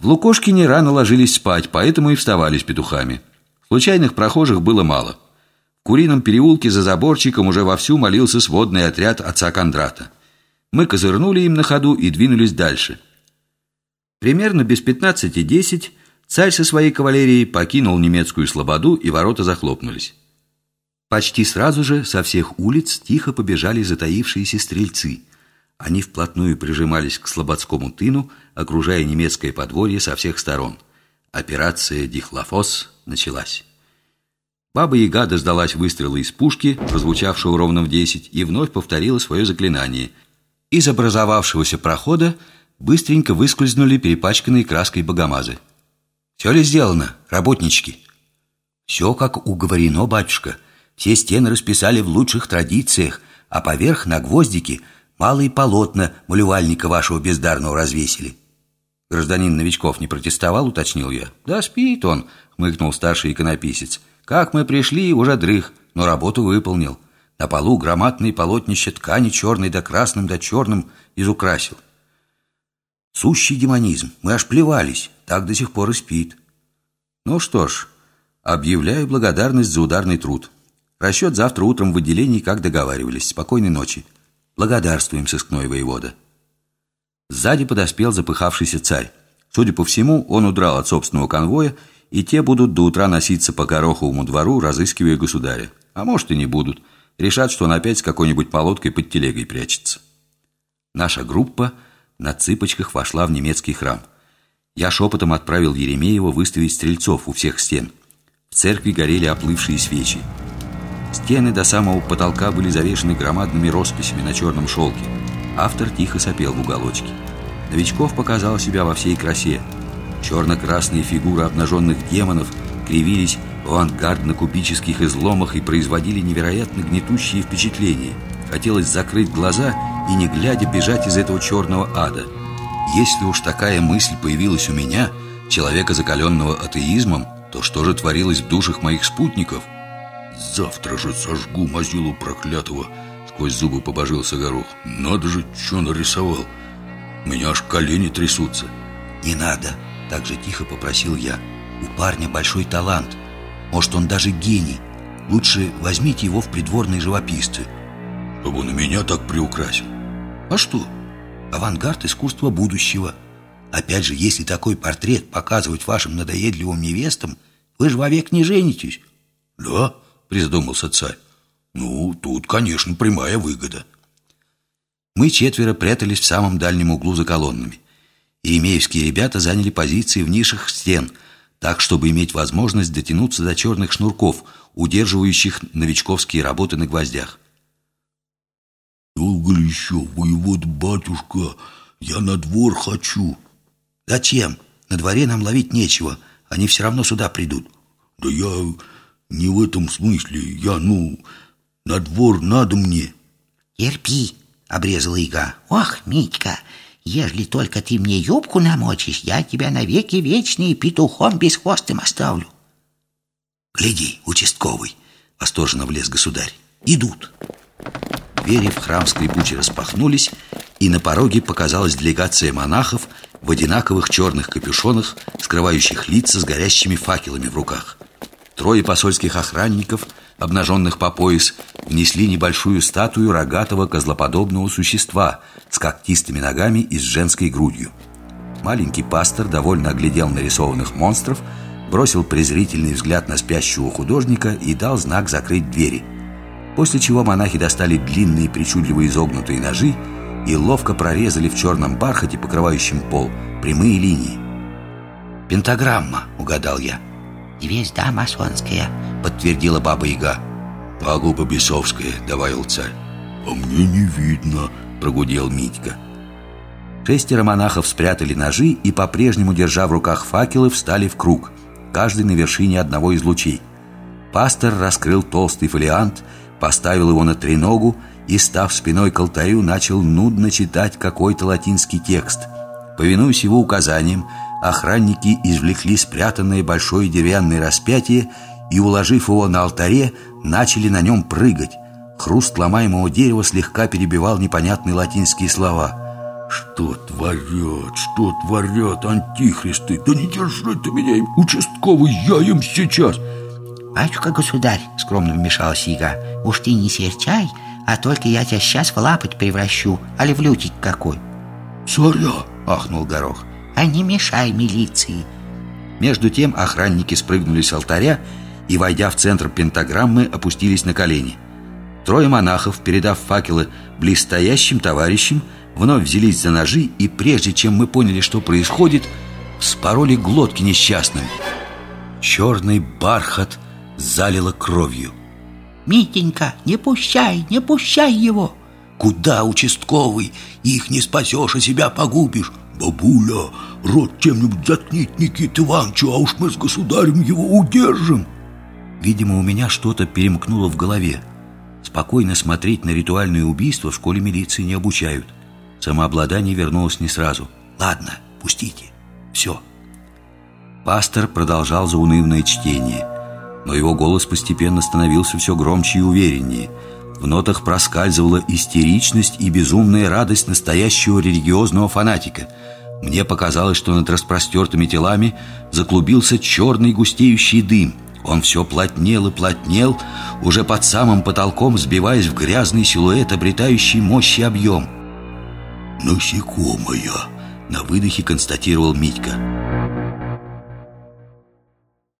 В Лукошкине рано ложились спать, поэтому и вставали с петухами. Случайных прохожих было мало. В Курином переулке за заборчиком уже вовсю молился сводный отряд отца Кондрата. Мы козырнули им на ходу и двинулись дальше. Примерно без пятнадцати десять царь со своей кавалерией покинул немецкую слободу, и ворота захлопнулись. Почти сразу же со всех улиц тихо побежали затаившиеся стрельцы. Они вплотную прижимались к слободскому тыну, окружая немецкое подворье со всех сторон. Операция «Дихлофос» началась. Баба-яга дождалась выстрела из пушки, прозвучавшего ровно в десять, и вновь повторила свое заклинание. Из образовавшегося прохода быстренько выскользнули перепачканные краской богомазы. «Все ли сделано, работнички?» «Все, как уговорено, батюшка», все стены расписали в лучших традициях, а поверх на гвоздики малые полотна малювальника вашего бездарного развесили. Гражданин Новичков не протестовал, уточнил я. Да спит он, хмыкнул старший иконописец. Как мы пришли, уже дрых, но работу выполнил. На полу громадные полотнища ткани черной да красным да черным изукрасил. Сущий демонизм, мы аж плевались, так до сих пор и спит. Ну что ж, объявляю благодарность за ударный труд. Расчет завтра утром в отделении, как договаривались. Спокойной ночи. Благодарствуем, сыскной воевода. Сзади подоспел запыхавшийся царь. Судя по всему, он удрал от собственного конвоя, и те будут до утра носиться по Гороховому двору, разыскивая государя. А может и не будут. Решат, что он опять с какой-нибудь полоткой под телегой прячется. Наша группа на цыпочках вошла в немецкий храм. Я шепотом отправил Еремеева выставить стрельцов у всех стен. В церкви горели оплывшие свечи. Стены до самого потолка были завешены громадными росписями на черном шелке. Автор тихо сопел в уголочке. Новичков показал себя во всей красе. Черно-красные фигуры обнаженных демонов кривились в авангардно-кубических изломах и производили невероятно гнетущие впечатления. Хотелось закрыть глаза и, не глядя, бежать из этого черного ада. Если уж такая мысль появилась у меня, человека, закаленного атеизмом, то что же творилось в душах моих спутников – Завтра же сожгу мазилу проклятого. Сквозь зубы побожился горох. Надо же, что нарисовал. У меня аж колени трясутся. Не надо, так же тихо попросил я. У парня большой талант. Может, он даже гений. Лучше возьмите его в придворные живописцы. Чтобы он меня так приукрасил. А что? Авангард искусства будущего. Опять же, если такой портрет показывать вашим надоедливым невестам Вы же вовек не женитесь. Да? Призадумался царь. Ну, тут, конечно, прямая выгода. Мы четверо прятались в самом дальнем углу за колоннами. Еремеевские ребята заняли позиции в нишах стен, так, чтобы иметь возможность дотянуться до черных шнурков, удерживающих новичковские работы на гвоздях. «Долго ли еще, воевод батюшка? Я на двор хочу». «Зачем? На дворе нам ловить нечего. Они все равно сюда придут». «Да я не в этом смысле. Я, ну, на двор надо мне. Терпи, обрезала Ига. Ох, Митька, ежели только ты мне юбку намочишь, я тебя навеки вечные петухом без хвостым оставлю. Гляди, участковый, восторженно влез государь. Идут. Двери в храм скрипуче распахнулись, и на пороге показалась делегация монахов в одинаковых черных капюшонах, скрывающих лица с горящими факелами в руках. Трое посольских охранников, обнаженных по пояс, внесли небольшую статую рогатого козлоподобного существа с когтистыми ногами и с женской грудью. Маленький пастор довольно оглядел нарисованных монстров, бросил презрительный взгляд на спящего художника и дал знак закрыть двери. После чего монахи достали длинные причудливо изогнутые ножи и ловко прорезали в черном бархате, покрывающем пол, прямые линии. «Пентаграмма», — угадал я. «Звезда масонская», — подтвердила Баба-Яга. «Пагуба бесовская», — добавил царь. «А мне не видно», — прогудел Митька. Шестеро монахов спрятали ножи и, по-прежнему держа в руках факелы, встали в круг, каждый на вершине одного из лучей. Пастор раскрыл толстый фолиант, поставил его на треногу и, став спиной к алтарю, начал нудно читать какой-то латинский текст. Повинуясь его указаниям, охранники извлекли спрятанное большое деревянное распятие и, уложив его на алтаре, начали на нем прыгать. Хруст ломаемого дерева слегка перебивал непонятные латинские слова. Что творят, что творят антихристы? Да не держи ты меня, участковый, я им сейчас! Батюшка государь, скромно вмешалась Ига. Уж ты не серчай, а только я тебя сейчас в лапоть превращу Али в лютик какой! Царя, ахнул Горох А не мешай милиции. Между тем охранники спрыгнули с алтаря И, войдя в центр пентаграммы, опустились на колени. Трое монахов, передав факелы близстоящим товарищам Вновь взялись за ножи И прежде чем мы поняли, что происходит Спороли глотки несчастным. Черный бархат залило кровью. Митенька, не пущай, не пущай его! Куда, участковый? Их не спасешь, а себя погубишь Бабуля, рот чем-нибудь заткнить Никита Ивановичу, а уж мы с государем его удержим. Видимо, у меня что-то перемкнуло в голове. Спокойно смотреть на ритуальные убийства в школе милиции не обучают. Самообладание вернулось не сразу. Ладно, пустите, все Пастор продолжал заунывное чтение Но его голос постепенно становился все громче и увереннее В нотах проскальзывала истеричность и безумная радость настоящего религиозного фанатика. Мне показалось, что над распростертыми телами заклубился черный густеющий дым. Он все плотнел и плотнел, уже под самым потолком сбиваясь в грязный силуэт, обретающий мощь и объем «Насекомая!» На выдохе констатировал Митька